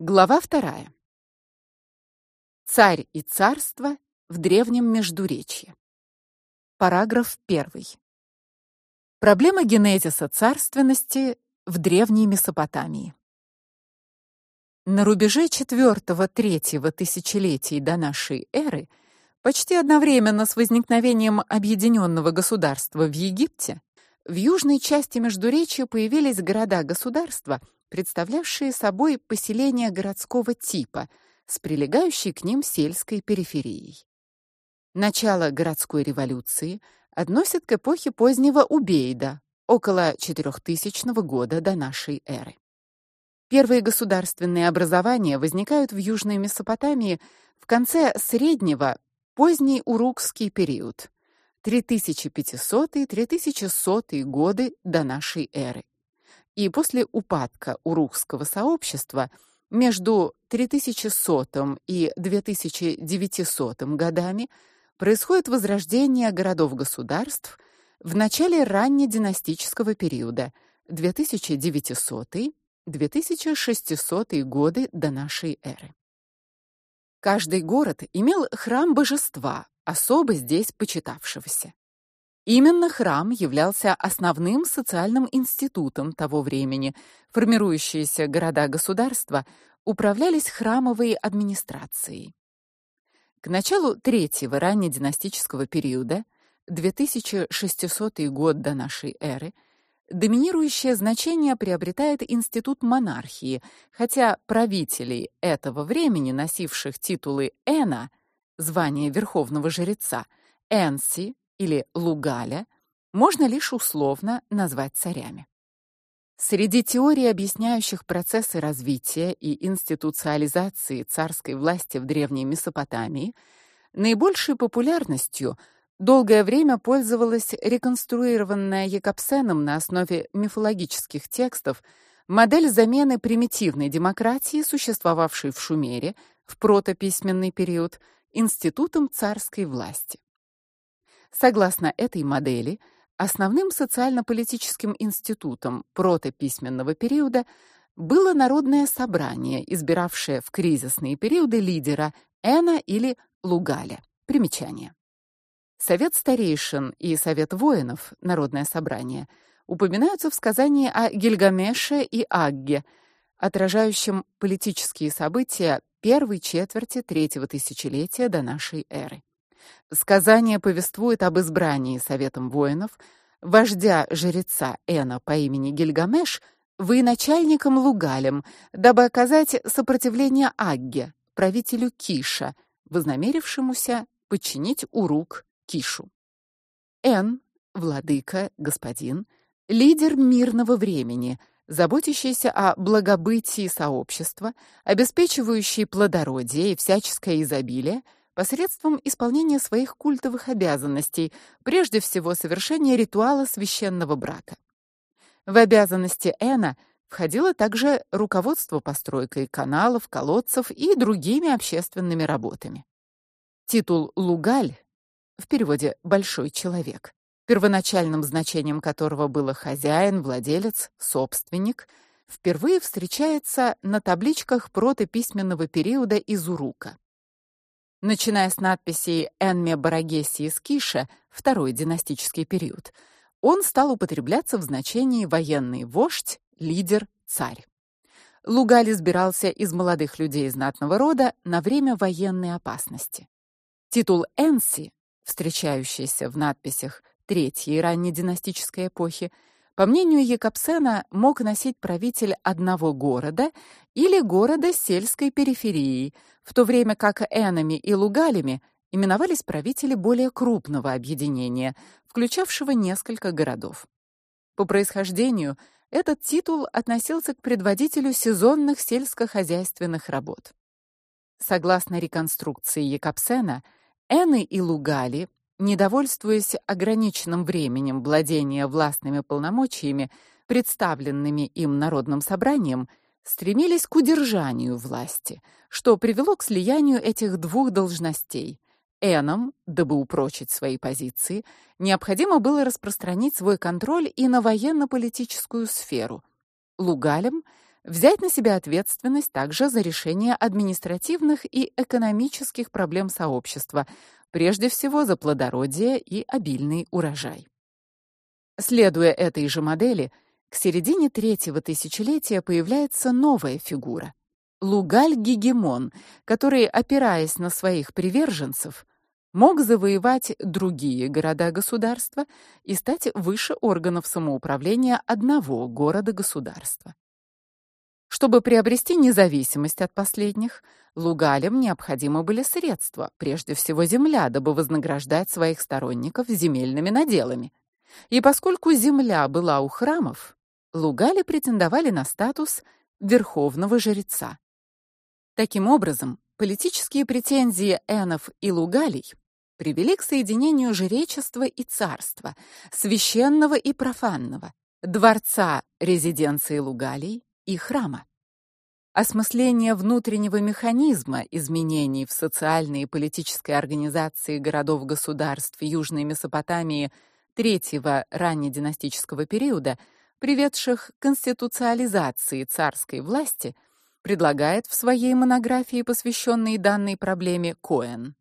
Глава вторая. Царь и царство в древнем Междуречье. Параграф 1. Проблема генезиса царственности в древней Месопотамии. На рубеже IV-III тысячелетий до нашей эры, почти одновременно с возникновением объединенного государства в Египте, в южной части Междуречья появились города-государства – представлявшие собой поселения городского типа с прилегающей к ним сельской периферией. Начало городской революции относят к эпохе позднего Убейда, около 4000 года до нашей эры. Первые государственные образования возникают в Южной Месопотамии в конце среднего поздний урукский период 3500-3100 годы до нашей эры и после упадка урухского сообщества между 3100 и 2900 годами происходит возрождение городов-государств в начале раннединастического периода 2900-2600 годы до нашей эры. Каждый город имел храм божества, особо здесь почитавшегося. Именно храм являлся основным социальным институтом того времени. Формирующиеся города-государства управлялись храмовой администрацией. К началу третьего раннединастического периода, 2600 год до нашей эры, доминирующее значение приобретает институт монархии, хотя правителей этого времени, носивших титулы эна, звание верховного жреца, энси, или Лугаля можно лишь условно назвать царями. Среди теорий, объясняющих процессы развития и институциализации царской власти в древней Месопотамии, наибольшей популярностью долгое время пользовалась реконструированная Якобсеном на основе мифологических текстов модель замены примитивной демократии, существовавшей в Шумере в протописьменный период, институтом царской власти. Согласно этой модели, основным социально-политическим институтом протописьменного периода было народное собрание, избиравшее в кризисные периоды лидера Эна или Лугаля. Примечание. Совет старейшин и совет воинов, народное собрание, упоминаются в сказании о Гильгамеше и Агге, отражающем политические события первой четверти третьего тысячелетия до нашей эры. Сказание повествует об избрании советом воинов вождя жреца Эна по имени Гильгамеш военачальником Лугалем, дабы оказать сопротивление Агге, правителю Киша, вознамерившемуся подчинить Урук Кишу. Эн, владыка, господин, лидер мирного времени, заботящийся о благобытии сообщества, обеспечивающий плодородие и всяческое изобилие, посредством исполнения своих культовых обязанностей, прежде всего совершения ритуала священного брака. В обязанности Эна входило также руководство постройкой каналов, колодцев и другими общественными работами. Титул Лугаль в переводе большой человек, первоначальным значением которого было хозяин, владелец, собственник, впервые встречается на табличках протописьменного периода из Урука начиная с надписей Энме Барагеси из Киша, второй династический период. Он стал употребляться в значении военный вождь, лидер, царь. Лугаль избирался из молодых людей знатного рода на время военной опасности. Титул Энси, встречающийся в надписях третьей раннединастической эпохи, по мнению Якобсена, мог носить правитель одного города или города сельской периферии, в то время как энами и лугалями именовались правители более крупного объединения, включавшего несколько городов. По происхождению этот титул относился к предводителю сезонных сельскохозяйственных работ. Согласно реконструкции Якобсена, эны и лугали недовольствуясь ограниченным временем владения властными полномочиями, представленными им народным собранием, стремились к удержанию власти, что привело к слиянию этих двух должностей. Энам, дабы упрочить свои позиции, необходимо было распространить свой контроль и на военно-политическую сферу. Лугалям взять на себя ответственность также за решение административных и экономических проблем сообщества, прежде всего за плодородие и обильный урожай. Следуя этой же модели, к середине третьего тысячелетия появляется новая фигура Лугаль-гегемон, который, опираясь на своих приверженцев, мог завоевать другие города-государства и стать выше органов самоуправления одного города-государства. Чтобы приобрести независимость от последних, лугалям необходимы были средства, прежде всего земля, дабы вознаграждать своих сторонников земельными наделами. И поскольку земля была у храмов, лугали претендовали на статус верховного жреца. Таким образом, политические претензии энов и лугалей привели к соединению жречества и царства, священного и профанного, дворца, резиденции лугалей и храма. Осмысление внутреннего механизма изменений в социальной и политической организации городов-государств Южной Месопотамии третьего раннединастического периода, приведших к конституциализации царской власти, предлагает в своей монографии, посвященной данной проблеме, Коэн.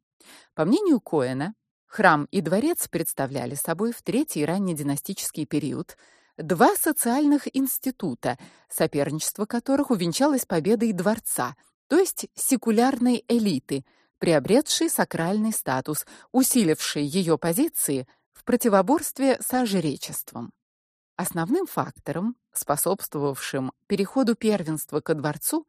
По мнению Коэна, храм и дворец представляли собой в третий раннединастический период два социальных института, соперничество которых увенчалось победой дворца, то есть секулярной элиты, приобретшей сакральный статус, усилившей ее позиции в противоборстве с ожречеством. Основным фактором, способствовавшим переходу первенства ко дворцу,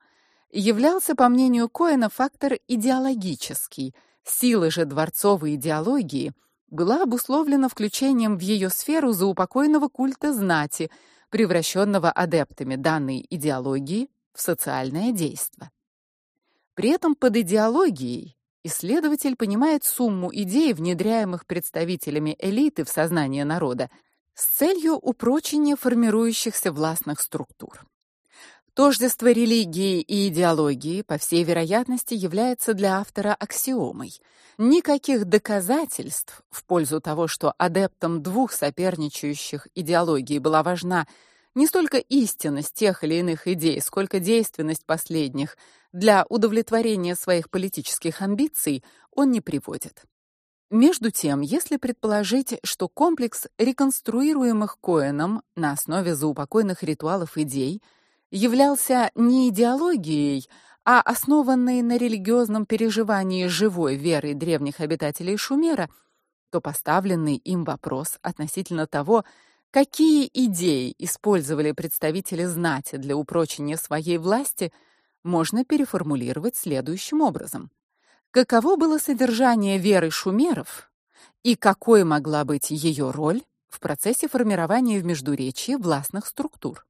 являлся, по мнению Коэна, фактор идеологический. Сила же дворцовой идеологии была обусловлена включением в ее сферу заупокойного культа знати, превращенного адептами данной идеологии в социальное действо. При этом под идеологией исследователь понимает сумму идей, внедряемых представителями элиты в сознание народа, с целью упрочения формирующихся властных структур. Тождество религии и идеологии, по всей вероятности, является для автора аксиомой. Никаких доказательств в пользу того, что адептам двух соперничающих идеологий была важна не столько истинность тех или иных идей, сколько действенность последних для удовлетворения своих политических амбиций, он не приводит. Между тем, если предположить, что комплекс реконструируемых Коэном на основе заупокойных ритуалов идей – являлся не идеологией, а основанной на религиозном переживании живой верой древних обитателей Шумера, то поставленный им вопрос относительно того, какие идеи использовали представители знати для упрочения своей власти, можно переформулировать следующим образом: каково было содержание веры шумеров и какой могла быть ее роль в процессе формирования в междуречии властных структур?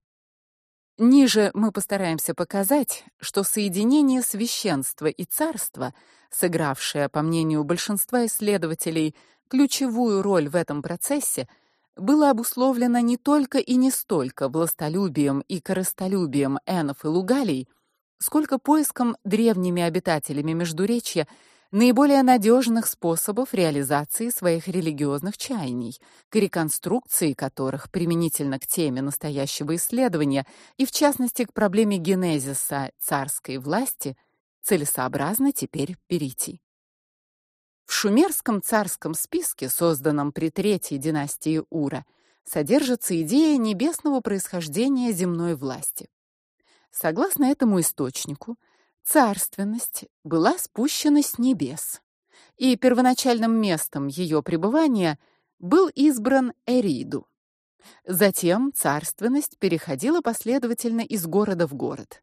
Ниже мы постараемся показать, что соединение священства и царства, сыгравшее, по мнению большинства исследователей, ключевую роль в этом процессе, было обусловлено не только и не столько властолюбием и корыстолюбием энов и лугалей, сколько поиском древними обитателями Междуречья наиболее надежных способов реализации своих религиозных чаяний, к реконструкции которых применительно к теме настоящего исследования и в частности к проблеме генезиса царской власти целесообразно теперь перейти. В шумерском царском списке, созданном при третьей династии Ура, содержится идея небесного происхождения земной власти. Согласно этому источнику, царственность была спущена с небес, и первоначальным местом ее пребывания был избран Эриду. Затем царственность переходила последовательно из города в город: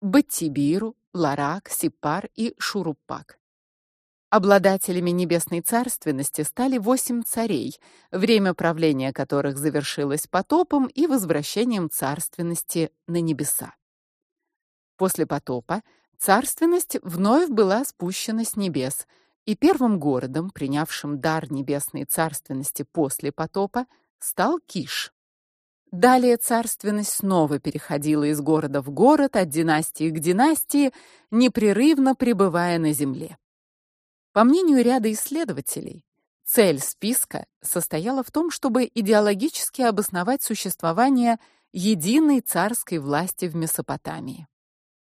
Баттибиру, Ларак, Сипар и Шуруппак. Обладателями небесной царственности стали восемь царей, время правления которых завершилось потопом и возвращением царственности на небеса. После потопа Царственность вновь была спущена с небес, и первым городом, принявшим дар небесной царственности после потопа, стал Киш. Далее царственность снова переходила из города в город, от династии к династии, непрерывно пребывая на земле. По мнению ряда исследователей, цель списка состояла в том, чтобы идеологически обосновать существование единой царской власти в Месопотамии.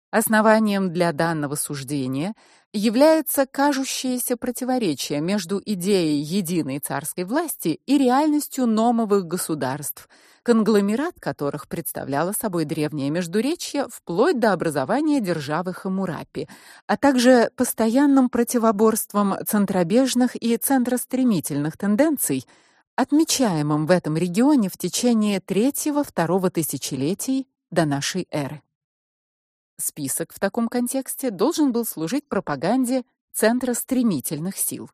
Основанием для данного суждения является кажущееся противоречие между идеей единой царской власти и реальностью новых государств, конгломерат которых представляло собой древнее междуречье вплоть до образования державы Хамурапи, а также постоянным противоборством центробежных и центростремительных тенденций, отмечаемым в этом регионе в течение третьего-второго тысячелетий до нашей эры. Список в таком контексте должен был служить пропаганде центра стремительных сил.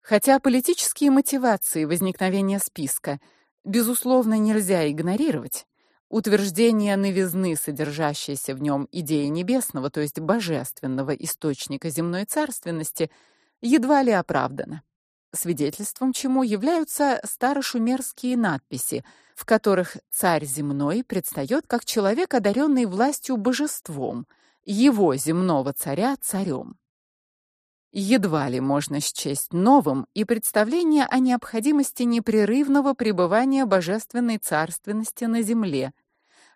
Хотя политические мотивации возникновения списка безусловно нельзя игнорировать, утверждение новизны, содержащейся в нем идеи небесного, то есть божественного источника земной царственности, едва ли оправдано свидетельством чему являются старошумерские надписи, в которых царь земной предстает как человек, одаренный властью божеством, его земного царя царем. Едва ли можно счесть новым и представление о необходимости непрерывного пребывания божественной царственности на земле.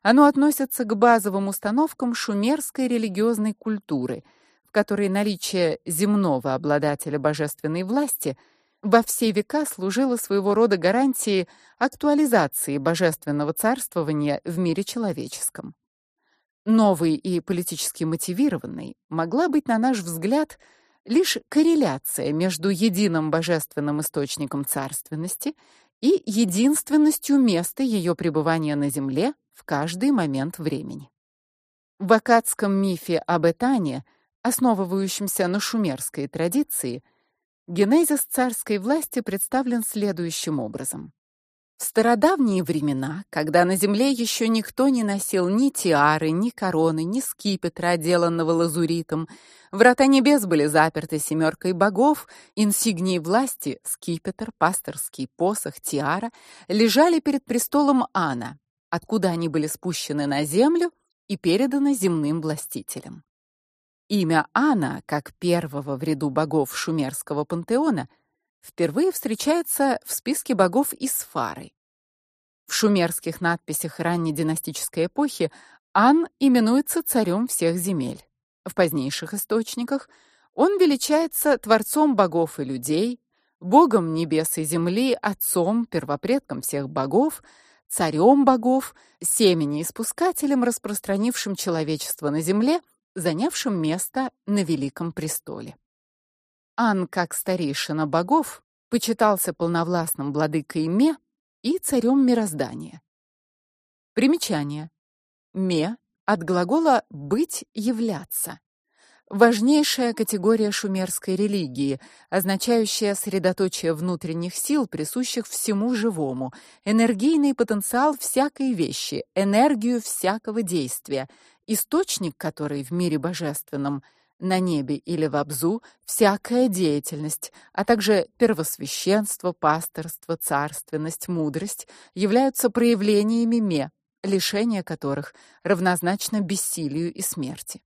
Оно относится к базовым установкам шумерской религиозной культуры, в которой наличие земного обладателя божественной власти – во все века служила своего рода гарантией актуализации божественного царствования в мире человеческом. Новой и политически мотивированной могла быть, на наш взгляд, лишь корреляция между единым божественным источником царственности и единственностью места ее пребывания на земле в каждый момент времени. В аккадском мифе об Этане, основывающемся на шумерской традиции, Генезис царской власти представлен следующим образом. В стародавние времена, когда на земле еще никто не носил ни тиары, ни короны, ни скипетра, отделанного лазуритом, врата небес были заперты семеркой богов, инсигнии власти, скипетр, пасторский посох, тиара, лежали перед престолом Ана, откуда они были спущены на землю и переданы земным властителям. Имя Ана, как первого в ряду богов шумерского пантеона, впервые встречается в списке богов Исфары. В шумерских надписях ранней династической эпохи Ан именуется царем всех земель. В позднейших источниках он величается творцом богов и людей, богом небес и земли, отцом, первопредком всех богов, царем богов, семени испускателем, распространившим человечество на земле занявшим место на великом престоле. Ан, как старейшина богов, почитался полновластным владыкой Ме и царем мироздания. Примечание. Ме от глагола быть являться. Важнейшая категория шумерской религии, означающая средоточие внутренних сил, присущих всему живому, энергийный потенциал всякой вещи, энергию всякого действия, источник который в мире божественном, на небе или в абзу, всякая деятельность, а также первосвященство, пасторство, царственность, мудрость являются проявлениями ме, лишение которых равнозначно бессилию и смерти.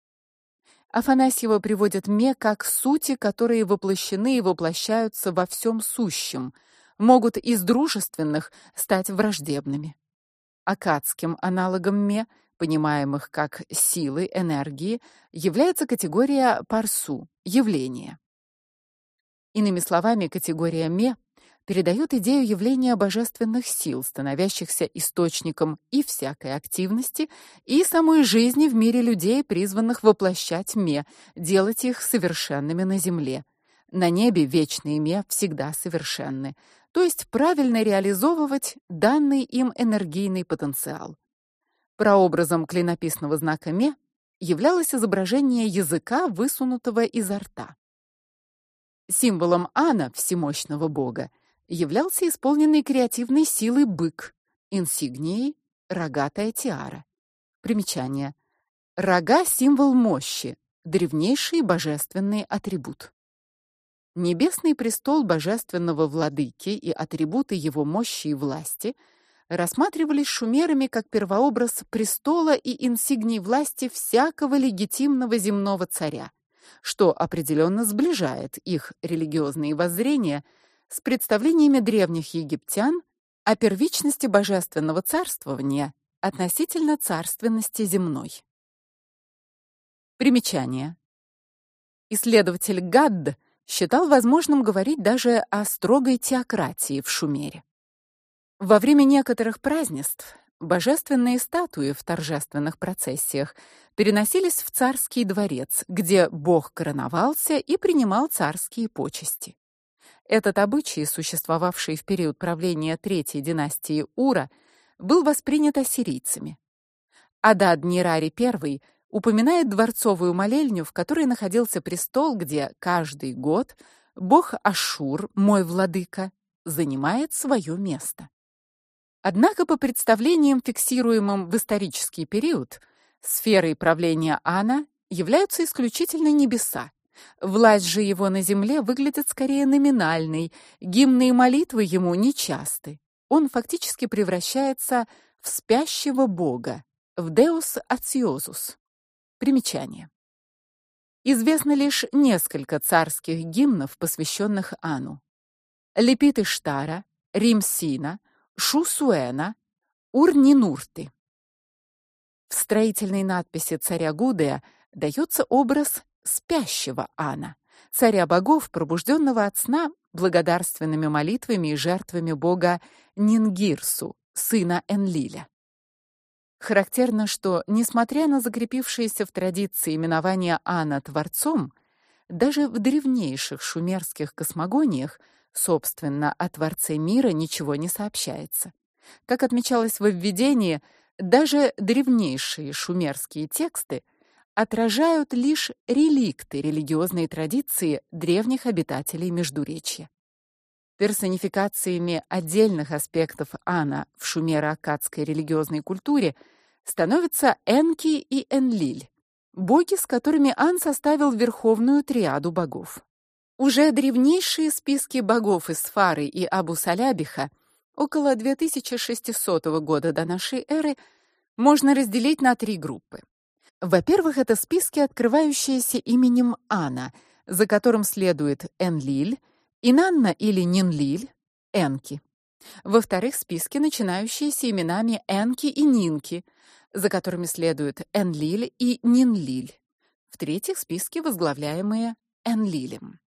Афанасьева приводит ме как сути, которые воплощены и воплощаются во всем сущем, могут из дружественных стать враждебными. Акадским аналогом ме понимаемых как силы, энергии, является категория парсу явление. Иными словами, категория ме передает идею явления божественных сил, становящихся источником и всякой активности, и самой жизни в мире людей, призванных воплощать ме, делать их совершенными на земле. На небе вечные ме всегда совершенны, то есть правильно реализовывать данный им энергийный потенциал. Прообразом клинописного знака ме являлось изображение языка, высунутого изо рта. Символом Ана, всемощного бога, являлся исполненный креативной силой бык, инсигнией рогатая тиара. Примечание: рога символ мощи, древнейший божественный атрибут. Небесный престол божественного владыки и атрибуты его мощи и власти – рассматривались шумерами как первообраз престола и инсигний власти всякого легитимного земного царя, что определенно сближает их религиозные воззрения с представлениями древних египтян о первичности божественного царствования относительно царственности земной. Примечание. Исследователь Гадд считал возможным говорить даже о строгой теократии в Шумере. Во время некоторых празднеств божественные статуи в торжественных процессиях переносились в царский дворец, где бог короновался и принимал царские почести. Этот обычай, существовавший в период правления третьей династии Ура, был воспринят ассирийцами. Адад-Нирари I упоминает дворцовую молельню, в которой находился престол, где каждый год бог Ашур, мой владыка, занимает свое место. Однако по представлениям, фиксируемым в исторический период, сферой правления Ана являются исключительно небеса. Власть же его на земле выглядит скорее номинальной, гимны и молитвы ему нечасты. Он фактически превращается в спящего бога, в Deus Aciosus. Примечание. Известно лишь несколько царских гимнов, посвященных Ану. Лепит Иштара, Римсина, Шусуэна, Урнинурты. В строительной надписи царя Гудея дается образ спящего Ана, царя богов, пробужденного от сна благодарственными молитвами и жертвами бога Нингирсу, сына Энлиля. Характерно, что, несмотря на закрепившееся в традиции именование Ана творцом, даже в древнейших шумерских космогониях Собственно, о Творце мира ничего не сообщается. Как отмечалось в введении, даже древнейшие шумерские тексты отражают лишь реликты религиозной традиции древних обитателей Междуречья. Персонификациями отдельных аспектов Ана в шумеро-аккадской религиозной культуре становятся Энки и Энлиль, боги, с которыми Ан составил верховную триаду богов. Уже древнейшие списки богов из Фары и Абу-Салябиха около 2600 года до нашей эры можно разделить на три группы. Во-первых, это списки, открывающиеся именем Ана, за которым следует Энлиль, Инанна или Нинлиль, Энки. Во-вторых, списки, начинающиеся именами Энки и Нинки, за которыми следуют Энлиль и Нинлиль. В-третьих, списки, возглавляемые Энлилем.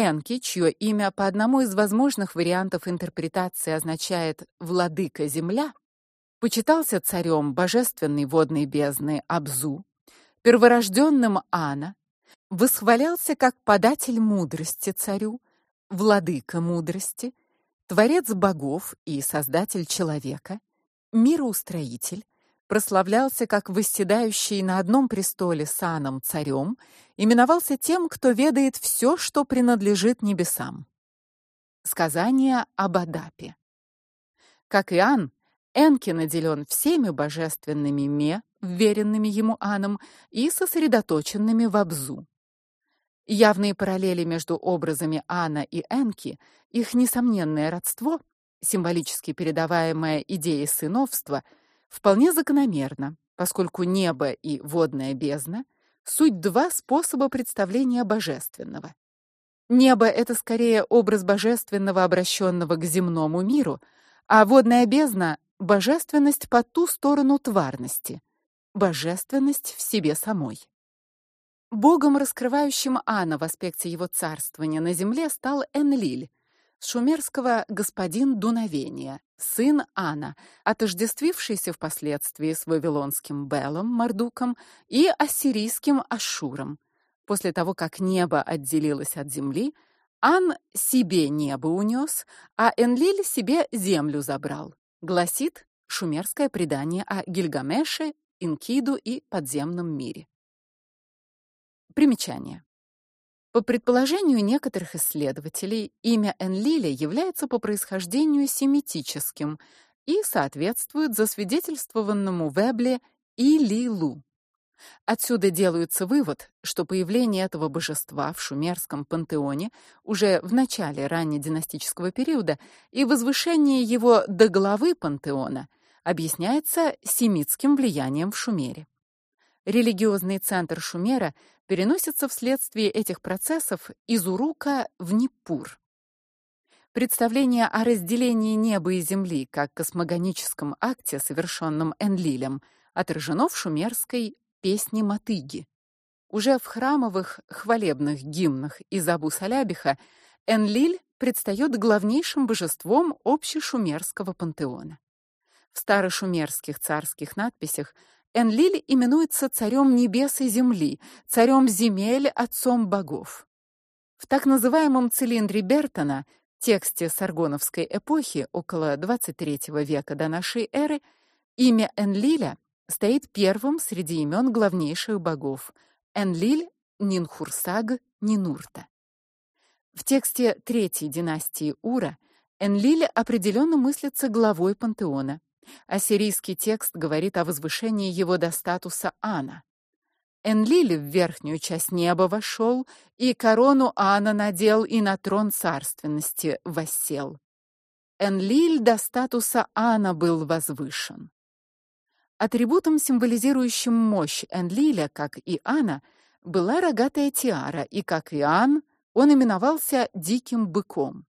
Энки, чье имя по одному из возможных вариантов интерпретации означает владыка земля, почитался царем божественной водной бездны Абзу, перворожденным Ана, восхвалялся как податель мудрости царю, владыка мудрости, творец богов и создатель человека, мироустроитель, прославлялся как восседающий на одном престоле саном царем, именовался тем, кто ведает все, что принадлежит небесам. Сказание об Адапе. Как Иоанн, Энки наделен всеми божественными ме, вверенными ему Аном, и сосредоточенными в Абзу. Явные параллели между образами Ана и Энки, их несомненное родство, символически передаваемое идеей сыновства – вполне закономерно, поскольку небо и водная бездна суть два способа представления божественного. Небо это скорее образ божественного, обращенного к земному миру, а водная бездна божественность по ту сторону тварности, божественность в себе самой. Богом, раскрывающим Ана в аспекте его царствования на земле, стал Энлиль, шумерского господин дуновения, сын Ана, отождествившийся впоследствии с вавилонским Белом, Мардуком и ассирийским Ашуром. После того, как небо отделилось от земли, Ан себе небо унес, а Энлиль себе землю забрал. Гласит шумерское предание о Гильгамеше, Инкиду и подземном мире. Примечание. По предположению некоторых исследователей, имя Энлиля является по происхождению семитическим и соответствует засвидетельствованному в Эбле Илилу. Отсюда делается вывод, что появление этого божества в шумерском пантеоне уже в начале раннединастического периода и возвышение его до главы пантеона объясняется семитским влиянием в Шумере. Религиозный центр Шумера переносится вследствие этих процессов из Урука в Ниппур. Представление о разделении неба и земли как космогоническом акте, совершенном Энлилем, отражено в шумерской песне Матыги. Уже в храмовых хвалебных гимнах из Абу-Салябиха Энлиль предстает главнейшим божеством общешумерского пантеона. В старошумерских царских надписях Энлиль именуется царем небес и земли, царем земель, отцом богов. В так называемом цилиндре Бертона, тексте саргоновской эпохи около 23 века до нашей эры, имя Энлиля стоит первым среди имен главнейших богов Энлиль, Нинхурсаг, Нинурта. В тексте третьей династии Ура Энлиль определенно мыслится главой пантеона. Ассирийский текст говорит о возвышении его до статуса Ана. Энлиль в верхнюю часть неба вошел, и корону Ана надел и на трон царственности воссел. Энлиль до статуса Ана был возвышен. Атрибутом, символизирующим мощь Энлиля, как и Ана, была рогатая тиара, и как и Ан, он именовался диким быком.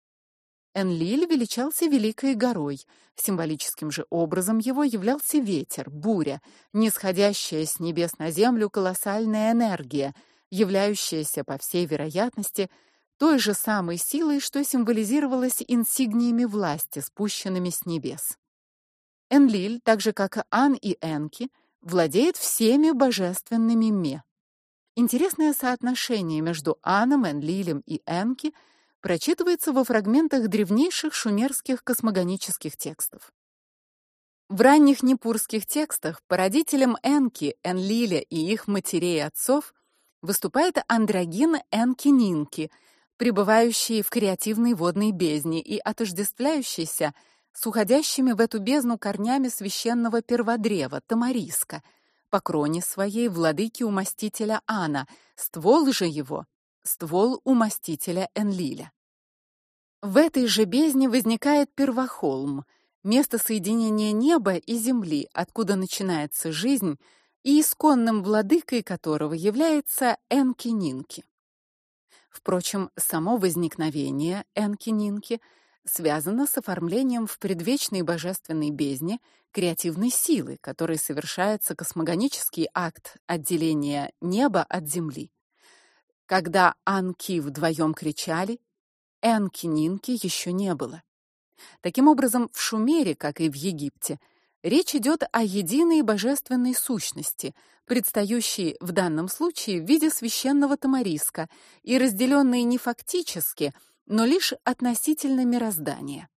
Энлиль величался великой горой. Символическим же образом его являлся ветер, буря, нисходящая с небес на землю колоссальная энергия, являющаяся по всей вероятности той же самой силой, что символизировалась инсигниями власти, спущенными с небес. Энлиль, так же как Ан и Энки, владеет всеми божественными ме. Интересное соотношение между Аном, Энлилем и Энки прочитывается во фрагментах древнейших шумерских космогонических текстов. В ранних непурских текстах породителем Энки, Энлиля и их матерей и отцов выступает андрогин Энки-Нинки, пребывающий в креативной водной бездне и отождествляющийся с уходящими в эту бездну корнями священного перводрева тамариска, по кроне своей владыки умастителя Ана, ствол же его ствол умастителя Энлиля. В этой же бездне возникает первохолм, место соединения неба и земли, откуда начинается жизнь, и исконным владыкой которого является Энки-Нинки. Впрочем, само возникновение Энки-Нинки — связано с оформлением в предвечной божественной бездне креативной силы, которой совершается космогонический акт отделения неба от земли. Когда Анки вдвоем кричали, Энки-Нинки еще не было. Таким образом, в Шумере, как и в Египте, речь идет о единой божественной сущности, предстающей в данном случае в виде священного тамариска и разделенной не фактически, но лишь относительно мироздания.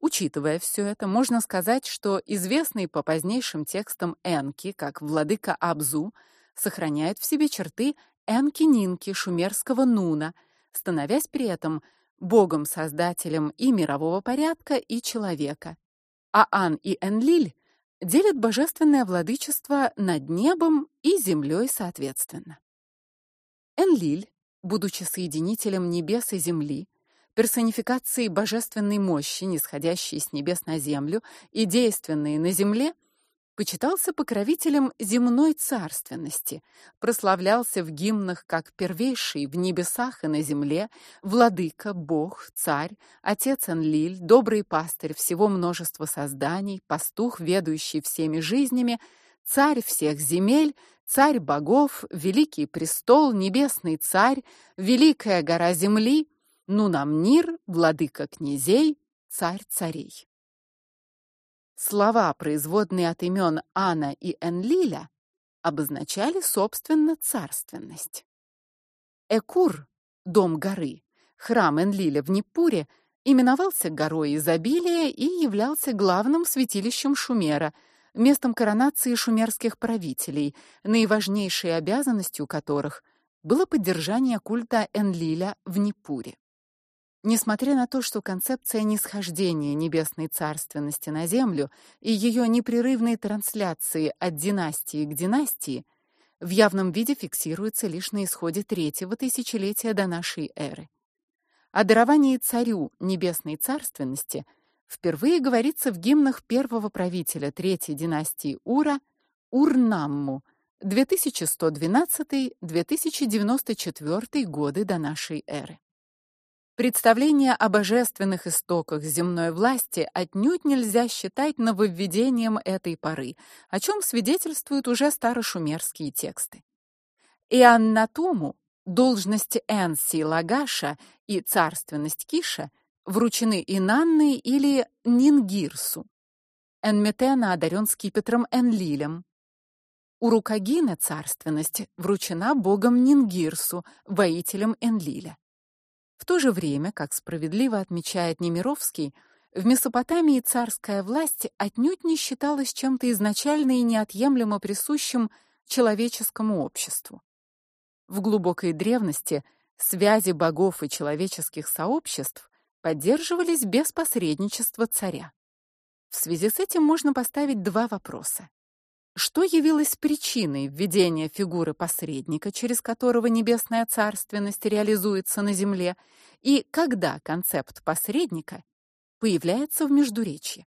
Учитывая все это, можно сказать, что известный по позднейшим текстам Энки, как владыка Абзу, сохраняет в себе черты Энки-Нинки шумерского Нуна, становясь при этом богом-создателем и мирового порядка, и человека. А Ан и Энлиль делят божественное владычество над небом и землей соответственно. Энлиль будучи соединителем небес и земли, персонификацией божественной мощи, нисходящей с небес на землю и действенной на земле, почитался покровителем земной царственности, прославлялся в гимнах как первейший в небесах и на земле, владыка, бог, царь, отец Энлиль, добрый пастырь всего множества созданий, пастух, ведущий всеми жизнями, царь всех земель, царь богов, великий престол, небесный царь, великая гора земли, Нунамнир, владыка князей, царь царей. Слова, производные от имен Ана и Энлиля, обозначали собственно царственность. Экур, дом горы, храм Энлиля в Непуре, именовался горой изобилия и являлся главным святилищем Шумера – местом коронации шумерских правителей, наиважнейшей обязанностью которых было поддержание культа Энлиля в Непуре. Несмотря на то, что концепция нисхождения небесной царственности на землю и ее непрерывной трансляции от династии к династии в явном виде фиксируется лишь на исходе третьего тысячелетия до нашей эры. О даровании царю небесной царственности – впервые говорится в гимнах первого правителя третьей династии Ура Урнамму 2112-2094 годы до нашей эры. Представление о божественных истоках земной власти отнюдь нельзя считать нововведением этой поры, о чем свидетельствуют уже старошумерские тексты. И Аннатуму, должности Энси Лагаша и царственность Киша вручены Инанны или Нингирсу. Энметена одарен скипетром Энлилем. У Рукагина царственность вручена богом Нингирсу, воителем Энлиля. В то же время, как справедливо отмечает Немировский, в Месопотамии царская власть отнюдь не считалась чем-то изначально и неотъемлемо присущим человеческому обществу. В глубокой древности связи богов и человеческих сообществ поддерживались без посредничества царя. В связи с этим можно поставить два вопроса. Что явилось причиной введения фигуры посредника, через которого небесная царственность реализуется на земле, и когда концепт посредника появляется в Междуречье?